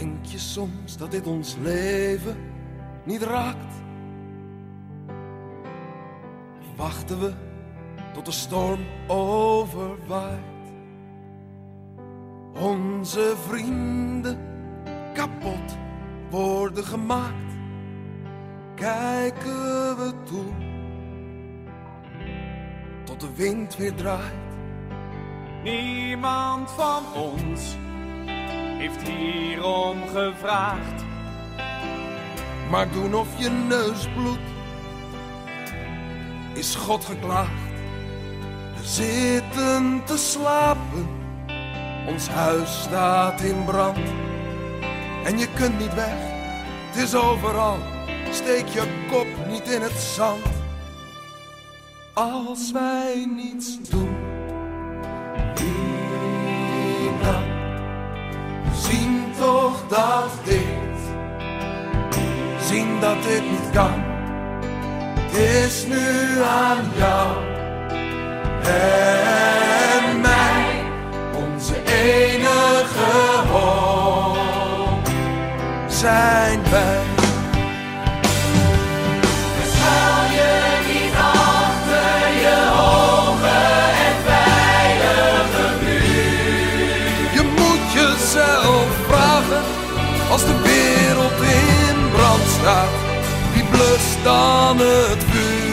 je soms dat dit ons leven niet raakt? Wachten we tot de storm overwaait? Onze vrienden kapot worden gemaakt, kijken we toe tot de wind weer draait. Niemand van ons heeft hierom gevraagd. Maar doen of je neus bloedt, is God geklaagd. We zitten te slapen, ons huis staat in brand. En je kunt niet weg, het is overal, steek je kop niet in het zand. Als wij niets doen, zien dat dit niet kan. Is nu aan jou en mij, onze enige hoop zijn wij. Schuil je niet achter je hoge en veilige muur. Je moet jezelf vragen als de wereld in Wie blust dan het vuur?